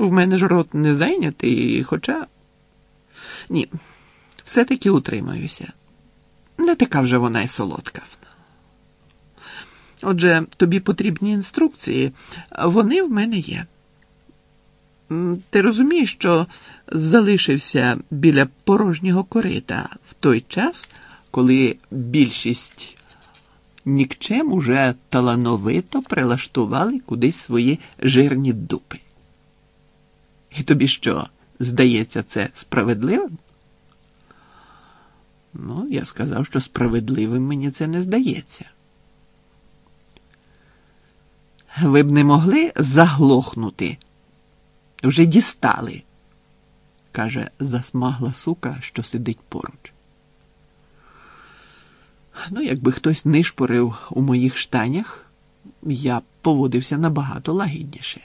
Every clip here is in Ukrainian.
В мене ж рот не зайнятий, хоча. Ні, все-таки утримаюся. Не така вже вона й солодка. Отже, тобі потрібні інструкції, вони в мене є. Ти розумієш, що залишився біля порожнього корита в той час, коли більшість нікчем уже талановито прилаштували кудись свої жирні дупи. І тобі що, здається, це справедливим? Ну, я сказав, що справедливим мені це не здається. Ви б не могли заглохнути. Вже дістали, каже засмагла сука, що сидить поруч. Ну, якби хтось нишпорив у моїх штанях, я б поводився набагато лагідніше.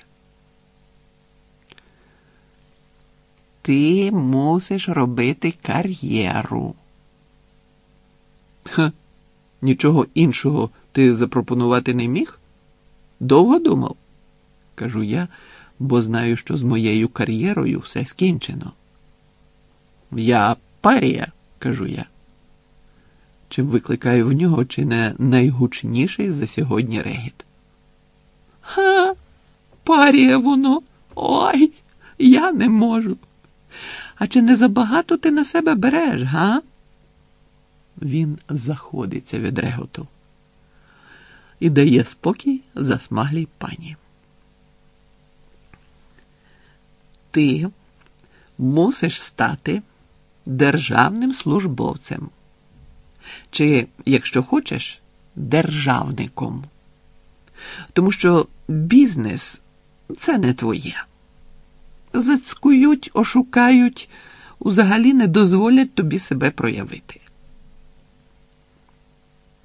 Ти мусиш робити кар'єру. Ха, нічого іншого ти запропонувати не міг? Довго думав? кажу я, бо знаю, що з моєю кар'єрою все скінчено. Я парія, кажу я. Чим викликаю в нього чи не найгучніший за сьогодні регіт. Ха, парія воно. Ой, я не можу. А чи не забагато ти на себе береш, га? Він заходиться від реготу і дає спокій засмаглій пані. Ти мусиш стати державним службовцем. Чи, якщо хочеш, державником. Тому що бізнес це не твоє. Зацькують, ошукають, взагалі не дозволять тобі себе проявити.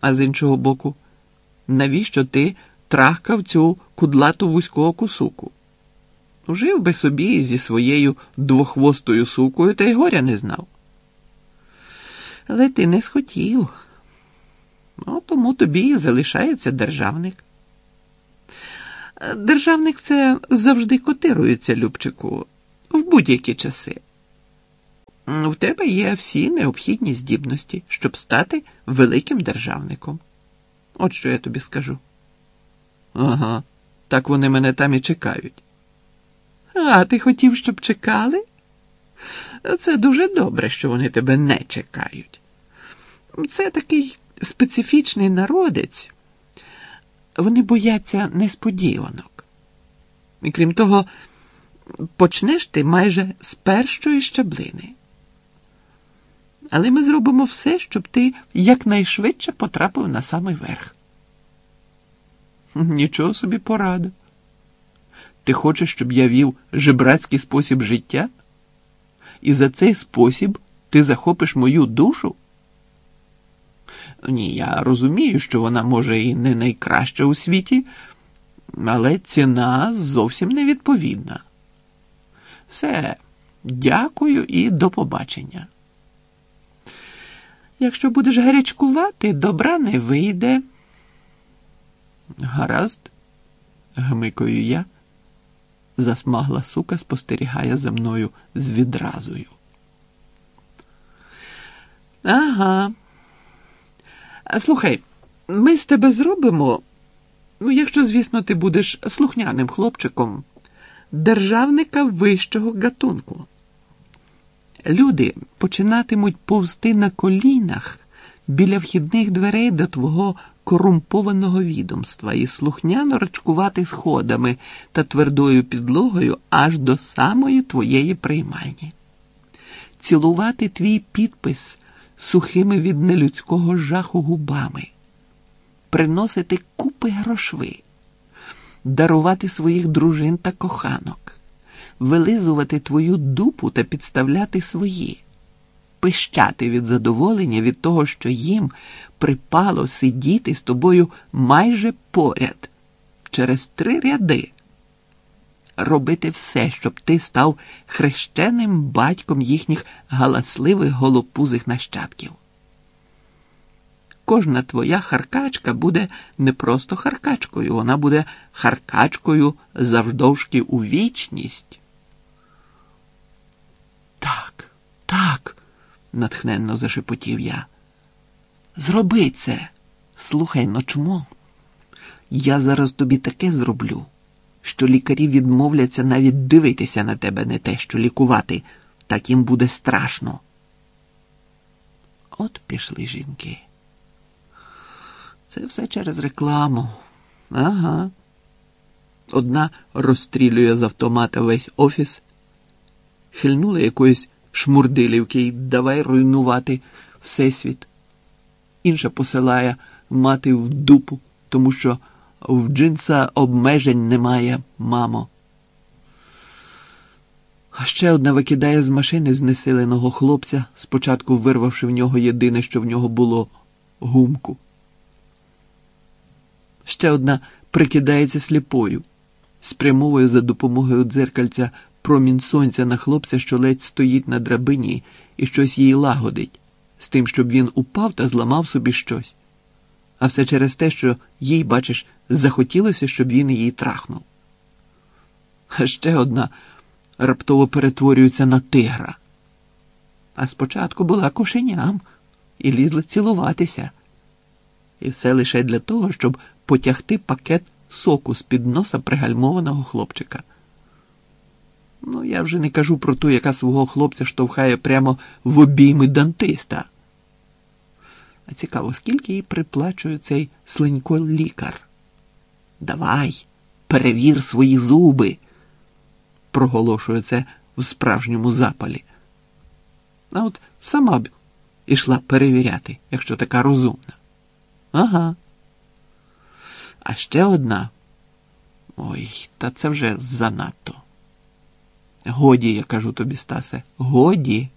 А з іншого боку, навіщо ти трахкав цю кудлату вузького кусуку? Жив би собі зі своєю двохвостою сукою та й горя не знав. Але ти не схотів. Ну, тому тобі і залишається державник. Державник це завжди котирується, Любчику, в будь-які часи. В тебе є всі необхідні здібності, щоб стати великим державником. От що я тобі скажу. Ага, так вони мене там і чекають. А ти хотів, щоб чекали? Це дуже добре, що вони тебе не чекають. Це такий специфічний народець. Вони бояться несподіванок. І крім того, почнеш ти майже з першої щаблини. Але ми зробимо все, щоб ти якнайшвидше потрапив на самий верх. Нічого собі порада. Ти хочеш, щоб я вів жебрацький спосіб життя? І за цей спосіб ти захопиш мою душу? Ні, я розумію, що вона може і не найкраща у світі, але ціна зовсім невідповідна. Все, дякую і до побачення. Якщо будеш гарячкувати, добра не вийде. Гаразд, гмикаю я. Засмагла сука спостерігає за мною з відразою. Ага. Слухай, ми з тебе зробимо, ну, якщо, звісно, ти будеш слухняним хлопчиком, державника вищого гатунку. Люди починатимуть повсти на колінах біля вхідних дверей до твого корумпованого відомства і слухняно рачкувати сходами та твердою підлогою аж до самої твоєї приймальні, цілувати твій підпис сухими від нелюдського жаху губами, приносити купи грошви, дарувати своїх дружин та коханок, вилизувати твою дупу та підставляти свої, пищати від задоволення від того, що їм припало сидіти з тобою майже поряд через три ряди робити все, щоб ти став хрещеним батьком їхніх галасливих голопузих нащадків. Кожна твоя харкачка буде не просто харкачкою, вона буде харкачкою завдовжки у вічність. Так, так, натхненно зашепотів я. Зроби це, слухай, ночмо. Я зараз тобі таке зроблю що лікарі відмовляться навіть дивитися на тебе не те, що лікувати, так їм буде страшно. От пішли жінки. Це все через рекламу. Ага. Одна розстрілює з автомата весь офіс, хильнула якоїсь шмурдилівки і давай руйнувати всесвіт. Інша посилає мати в дупу, тому що в джинса обмежень немає, мамо. А ще одна викидає з машини знесиленого хлопця, спочатку вирвавши в нього єдине, що в нього було гумку. Ще одна прикидається сліпою, спрямовує за допомогою дзеркальця промінь сонця на хлопця, що ледь стоїть на драбині і щось їй лагодить, з тим, щоб він упав та зламав собі щось. А все через те, що їй, бачиш, захотілося, щоб він її трахнув. А ще одна раптово перетворюється на тигра. А спочатку була кошеням і лізла цілуватися. І все лише для того, щоб потягти пакет соку з під носа пригальмованого хлопчика. Ну, я вже не кажу про ту, яка свого хлопця штовхає прямо в обійми дантиста. А цікаво, скільки їй приплачує цей слинько лікар? Давай, перевір свої зуби, проголошує це в справжньому запалі. А от сама б ішла перевіряти, якщо така розумна. Ага. А ще одна. Ой, та це вже занадто. Годі, я кажу тобі, Стасе, годі.